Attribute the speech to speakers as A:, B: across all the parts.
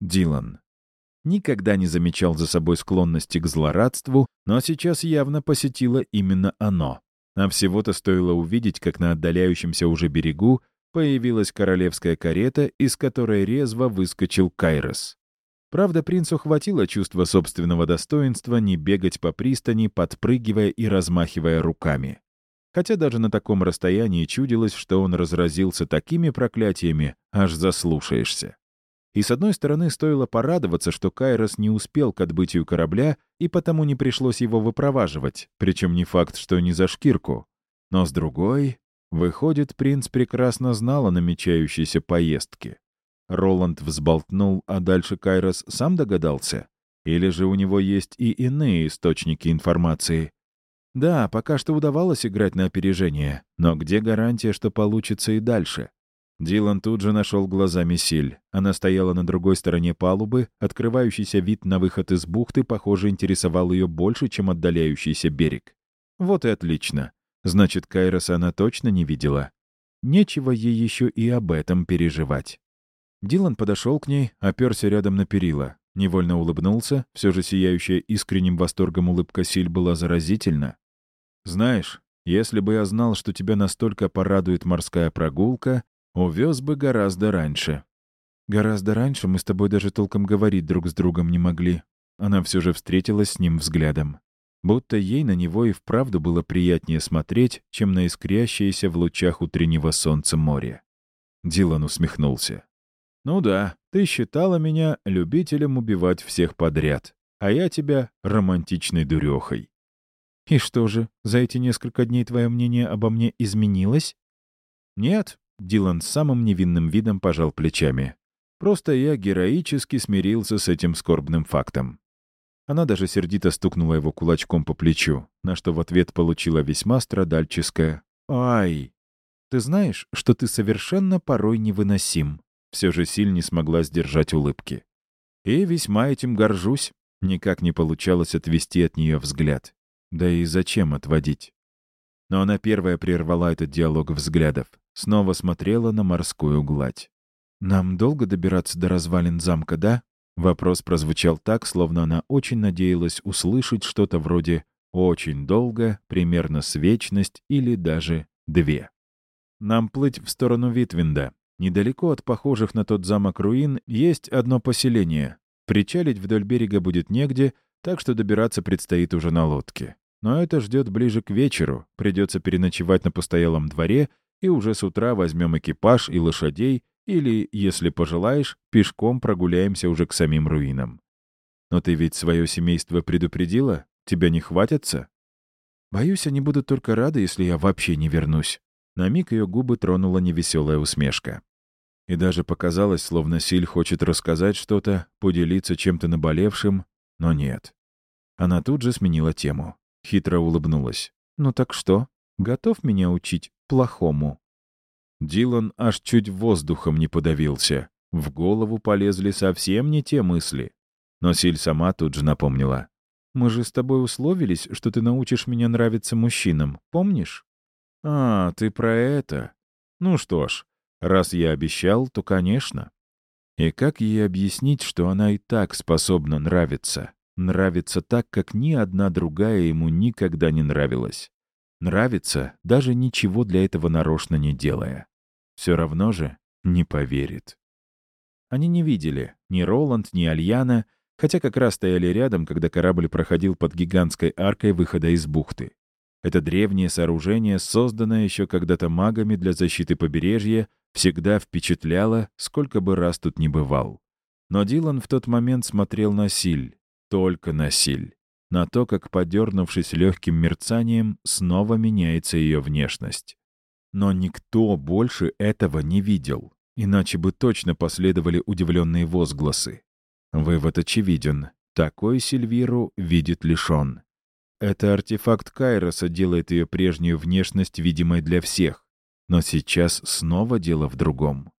A: Дилан. Никогда не замечал за собой склонности к злорадству, но сейчас явно посетило именно оно. А всего-то стоило увидеть, как на отдаляющемся уже берегу появилась королевская карета, из которой резво выскочил Кайрос. Правда, принцу хватило чувства собственного достоинства не бегать по пристани, подпрыгивая и размахивая руками. Хотя даже на таком расстоянии чудилось, что он разразился такими проклятиями, аж заслушаешься. И с одной стороны, стоило порадоваться, что Кайрос не успел к отбытию корабля, и потому не пришлось его выпроваживать, причем не факт, что не за шкирку. Но с другой, выходит, принц прекрасно знал о намечающейся поездке. Роланд взболтнул, а дальше Кайрос сам догадался? Или же у него есть и иные источники информации? Да, пока что удавалось играть на опережение, но где гарантия, что получится и дальше? Дилан тут же нашел глазами Силь. Она стояла на другой стороне палубы, открывающийся вид на выход из бухты, похоже, интересовал ее больше, чем отдаляющийся берег. Вот и отлично. Значит, Кайроса она точно не видела. Нечего ей еще и об этом переживать. Дилан подошел к ней, оперся рядом на перила. Невольно улыбнулся, все же сияющая искренним восторгом улыбка Силь была заразительна. «Знаешь, если бы я знал, что тебя настолько порадует морская прогулка, Увез бы гораздо раньше. Гораздо раньше мы с тобой даже толком говорить друг с другом не могли. Она все же встретилась с ним взглядом. Будто ей на него и вправду было приятнее смотреть, чем на искрящееся в лучах утреннего солнца море. Дилан усмехнулся. «Ну да, ты считала меня любителем убивать всех подряд, а я тебя романтичной дурехой». «И что же, за эти несколько дней твое мнение обо мне изменилось?» «Нет, Дилан самым невинным видом пожал плечами. «Просто я героически смирился с этим скорбным фактом». Она даже сердито стукнула его кулачком по плечу, на что в ответ получила весьма страдальческое «Ай!» «Ты знаешь, что ты совершенно порой невыносим?» Все же Силь не смогла сдержать улыбки. «И весьма этим горжусь». Никак не получалось отвести от нее взгляд. Да и зачем отводить? Но она первая прервала этот диалог взглядов. Снова смотрела на морскую гладь. «Нам долго добираться до развалин замка, да?» Вопрос прозвучал так, словно она очень надеялась услышать что-то вроде «очень долго», примерно с вечность или даже «две». «Нам плыть в сторону Витвинда. Недалеко от похожих на тот замок руин есть одно поселение. Причалить вдоль берега будет негде, так что добираться предстоит уже на лодке. Но это ждет ближе к вечеру, придется переночевать на постоялом дворе — и уже с утра возьмем экипаж и лошадей, или, если пожелаешь, пешком прогуляемся уже к самим руинам. Но ты ведь свое семейство предупредила? Тебя не хватятся? Боюсь, они будут только рады, если я вообще не вернусь. На миг ее губы тронула невеселая усмешка. И даже показалось, словно Силь хочет рассказать что-то, поделиться чем-то наболевшим, но нет. Она тут же сменила тему. Хитро улыбнулась. «Ну так что? Готов меня учить плохому?» Дилан аж чуть воздухом не подавился. В голову полезли совсем не те мысли. Но Силь сама тут же напомнила. «Мы же с тобой условились, что ты научишь меня нравиться мужчинам, помнишь?» «А, ты про это. Ну что ж, раз я обещал, то, конечно». И как ей объяснить, что она и так способна нравиться? Нравится так, как ни одна другая ему никогда не нравилась. Нравится, даже ничего для этого нарочно не делая. Все равно же не поверит. Они не видели ни Роланд, ни Альяна, хотя как раз стояли рядом, когда корабль проходил под гигантской аркой выхода из бухты. Это древнее сооружение, созданное еще когда-то магами для защиты побережья, всегда впечатляло, сколько бы раз тут ни бывал. Но Дилан в тот момент смотрел на Силь, только на Силь на то, как, подернувшись легким мерцанием, снова меняется ее внешность. Но никто больше этого не видел, иначе бы точно последовали удивленные возгласы. Вывод очевиден. Такой Сильвиру видит лишь он. Это артефакт Кайроса делает ее прежнюю внешность видимой для всех. Но сейчас снова дело в другом.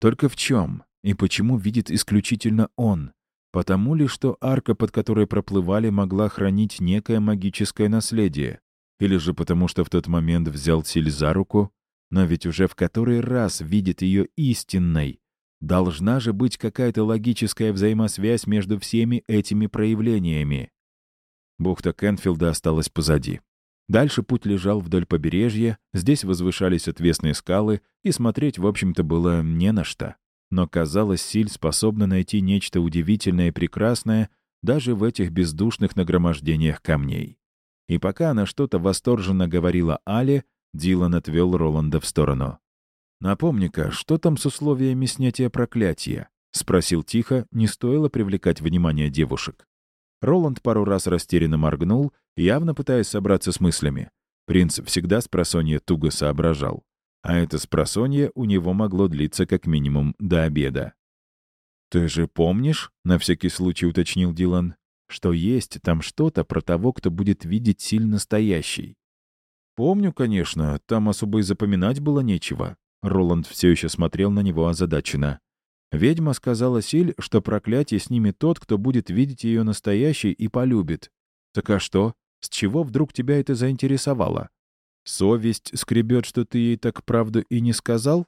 A: Только в чем и почему видит исключительно он, Потому ли, что арка, под которой проплывали, могла хранить некое магическое наследие? Или же потому, что в тот момент взял Силь за руку, но ведь уже в который раз видит ее истинной? Должна же быть какая-то логическая взаимосвязь между всеми этими проявлениями. Бухта Кенфилда осталась позади. Дальше путь лежал вдоль побережья, здесь возвышались отвесные скалы, и смотреть, в общем-то, было не на что. Но, казалось, Силь способна найти нечто удивительное и прекрасное даже в этих бездушных нагромождениях камней. И пока она что-то восторженно говорила Але, Дилан отвел Роланда в сторону. «Напомни-ка, что там с условиями снятия проклятия?» — спросил тихо, не стоило привлекать внимание девушек. Роланд пару раз растерянно моргнул, явно пытаясь собраться с мыслями. Принц всегда с просонья туго соображал. А это спросонье у него могло длиться как минимум до обеда. «Ты же помнишь?» — на всякий случай уточнил Дилан что есть там что-то про того, кто будет видеть силь настоящий. Помню, конечно, там особо и запоминать было нечего. Роланд все еще смотрел на него озадаченно. Ведьма сказала Силь, что проклятие снимет тот, кто будет видеть ее настоящей и полюбит. Так а что? С чего вдруг тебя это заинтересовало? Совесть скребет, что ты ей так правду и не сказал?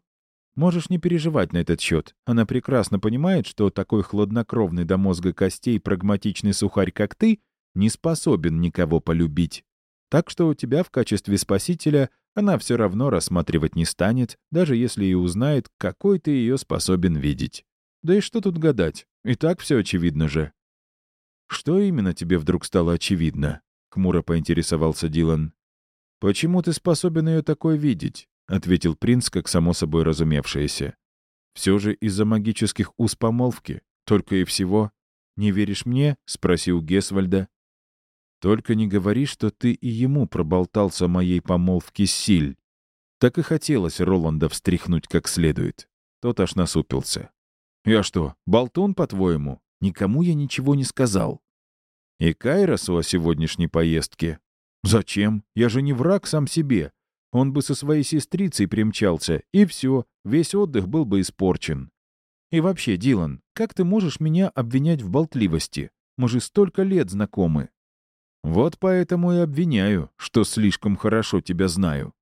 A: Можешь не переживать на этот счет. Она прекрасно понимает, что такой хладнокровный до мозга костей прагматичный сухарь, как ты, не способен никого полюбить. Так что у тебя в качестве спасителя она все равно рассматривать не станет, даже если и узнает, какой ты ее способен видеть. Да и что тут гадать? И так все очевидно же. «Что именно тебе вдруг стало очевидно?» — хмуро поинтересовался Дилан. «Почему ты способен ее такой видеть? — ответил принц, как само собой разумевшееся. «Все же из-за магических уз помолвки. Только и всего. Не веришь мне?» — спросил Гесвальда. «Только не говори, что ты и ему проболтался моей помолвке Силь». Так и хотелось Роланда встряхнуть как следует. Тот аж насупился. «Я что, болтун, по-твоему? Никому я ничего не сказал». «И Кайросу о сегодняшней поездке?» «Зачем? Я же не враг сам себе. Он бы со своей сестрицей примчался, и все, весь отдых был бы испорчен. И вообще, Дилан, как ты можешь меня обвинять в болтливости? Мы же столько лет знакомы. Вот поэтому и обвиняю, что слишком хорошо тебя знаю.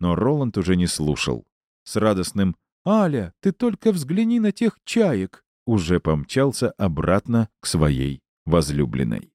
A: Но Роланд уже не слушал. С радостным «Аля, ты только взгляни на тех чаек!» уже помчался обратно к своей возлюбленной.